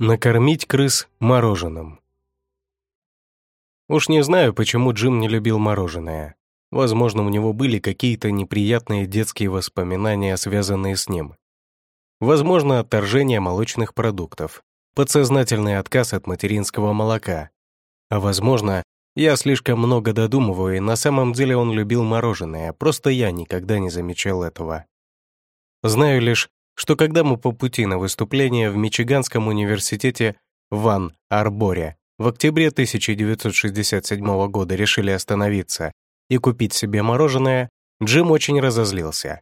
Накормить крыс мороженым. Уж не знаю, почему Джим не любил мороженое. Возможно, у него были какие-то неприятные детские воспоминания, связанные с ним. Возможно, отторжение молочных продуктов, подсознательный отказ от материнского молока. А возможно, я слишком много додумываю, и на самом деле он любил мороженое, просто я никогда не замечал этого. Знаю лишь, что когда мы по пути на выступление в Мичиганском университете в Ван-Арборе в октябре 1967 года решили остановиться и купить себе мороженое, Джим очень разозлился.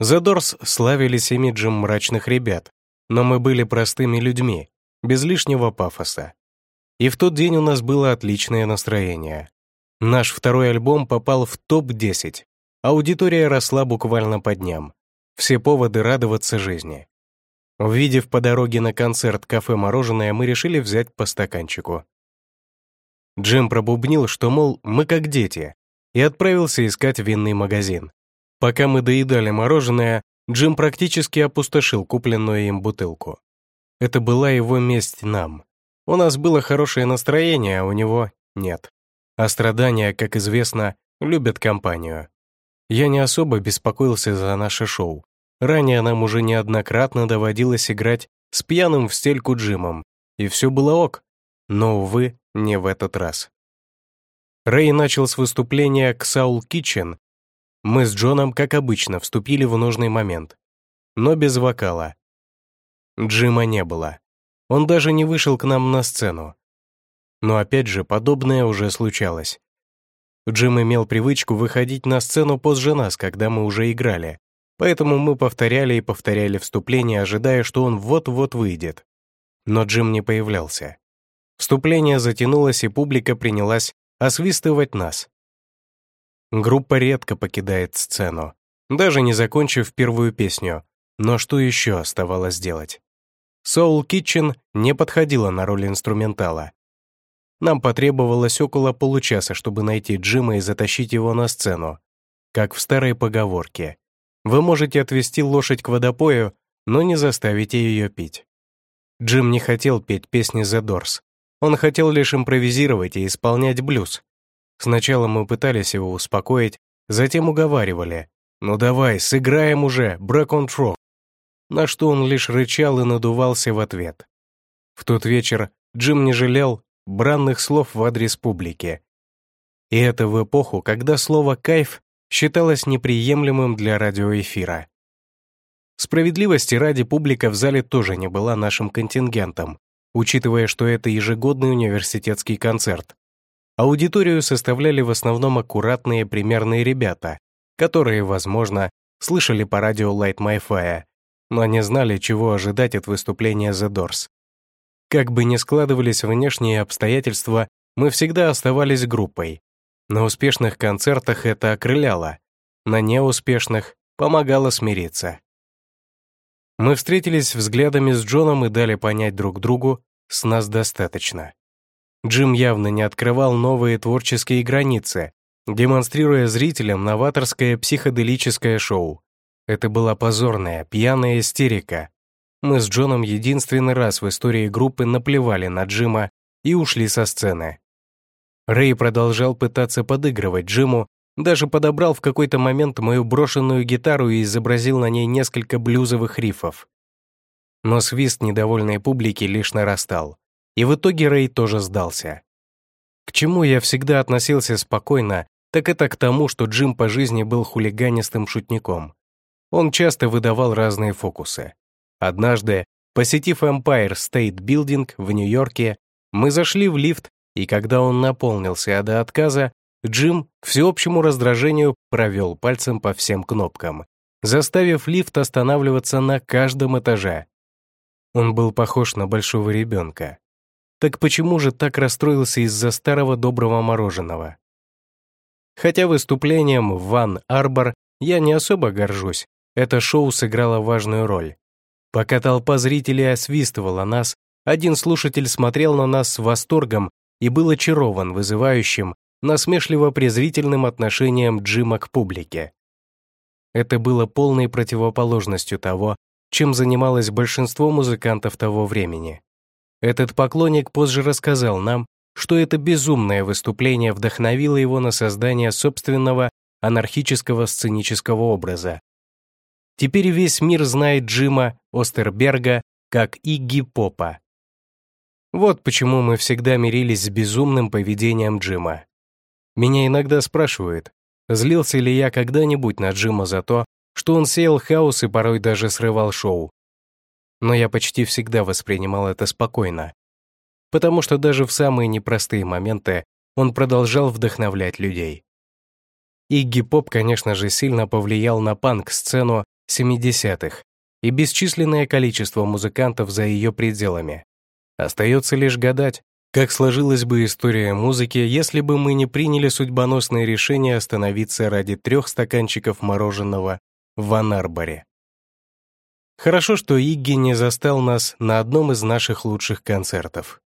The Doors славились имиджем мрачных ребят, но мы были простыми людьми, без лишнего пафоса. И в тот день у нас было отличное настроение. Наш второй альбом попал в топ-10. Аудитория росла буквально по дням. Все поводы радоваться жизни. Увидев по дороге на концерт кафе-мороженое, мы решили взять по стаканчику. Джим пробубнил, что, мол, мы как дети, и отправился искать винный магазин. Пока мы доедали мороженое, Джим практически опустошил купленную им бутылку. Это была его месть нам. У нас было хорошее настроение, а у него нет. А страдания, как известно, любят компанию. Я не особо беспокоился за наше шоу. Ранее нам уже неоднократно доводилось играть с пьяным в стельку Джимом, и все было ок. Но, увы, не в этот раз. Рэй начал с выступления к Саул Китчен. Мы с Джоном, как обычно, вступили в нужный момент. Но без вокала. Джима не было. Он даже не вышел к нам на сцену. Но опять же, подобное уже случалось. Джим имел привычку выходить на сцену позже нас, когда мы уже играли, поэтому мы повторяли и повторяли вступление, ожидая, что он вот-вот выйдет. Но Джим не появлялся. Вступление затянулось, и публика принялась освистывать нас. Группа редко покидает сцену, даже не закончив первую песню, но что еще оставалось делать? Soul Kitchen не подходила на роль инструментала, нам потребовалось около получаса, чтобы найти Джима и затащить его на сцену. Как в старой поговорке. Вы можете отвести лошадь к водопою, но не заставите ее пить. Джим не хотел петь песни The Doors. Он хотел лишь импровизировать и исполнять блюз. Сначала мы пытались его успокоить, затем уговаривали. «Ну давай, сыграем уже, Break on Throw». На что он лишь рычал и надувался в ответ. В тот вечер Джим не жалел бранных слов в адрес публики. И это в эпоху, когда слово «кайф» считалось неприемлемым для радиоэфира. Справедливости ради публика в зале тоже не была нашим контингентом, учитывая, что это ежегодный университетский концерт. Аудиторию составляли в основном аккуратные примерные ребята, которые, возможно, слышали по радио Light My Fire, но не знали, чего ожидать от выступления The Doors. Как бы ни складывались внешние обстоятельства, мы всегда оставались группой. На успешных концертах это окрыляло, на неуспешных помогало смириться. Мы встретились взглядами с Джоном и дали понять друг другу, с нас достаточно. Джим явно не открывал новые творческие границы, демонстрируя зрителям новаторское психоделическое шоу. Это была позорная, пьяная истерика, мы с Джоном единственный раз в истории группы наплевали на Джима и ушли со сцены. Рэй продолжал пытаться подыгрывать Джиму, даже подобрал в какой-то момент мою брошенную гитару и изобразил на ней несколько блюзовых рифов. Но свист недовольной публики лишь нарастал, и в итоге Рэй тоже сдался. К чему я всегда относился спокойно, так это к тому, что Джим по жизни был хулиганистым шутником. Он часто выдавал разные фокусы. Однажды, посетив Empire State Building в Нью-Йорке, мы зашли в лифт, и когда он наполнился до отказа, Джим, к всеобщему раздражению, провел пальцем по всем кнопкам, заставив лифт останавливаться на каждом этаже. Он был похож на большого ребенка. Так почему же так расстроился из-за старого доброго мороженого? Хотя выступлением в Ван Арбор я не особо горжусь, это шоу сыграло важную роль. Пока толпа зрителей освистывала нас, один слушатель смотрел на нас с восторгом и был очарован вызывающим, насмешливо-презрительным отношением Джима к публике. Это было полной противоположностью того, чем занималось большинство музыкантов того времени. Этот поклонник позже рассказал нам, что это безумное выступление вдохновило его на создание собственного анархического сценического образа. Теперь весь мир знает Джима Остерберга как Игги Попа. Вот почему мы всегда мирились с безумным поведением Джима. Меня иногда спрашивают, злился ли я когда-нибудь на Джима за то, что он сеял хаос и порой даже срывал шоу. Но я почти всегда воспринимал это спокойно, потому что даже в самые непростые моменты он продолжал вдохновлять людей. Игги Поп, конечно же, сильно повлиял на панк-сцену 70-х и бесчисленное количество музыкантов за ее пределами. Остается лишь гадать, как сложилась бы история музыки, если бы мы не приняли судьбоносное решение остановиться ради трех стаканчиков мороженого в Анарборе. Хорошо, что Игги не застал нас на одном из наших лучших концертов.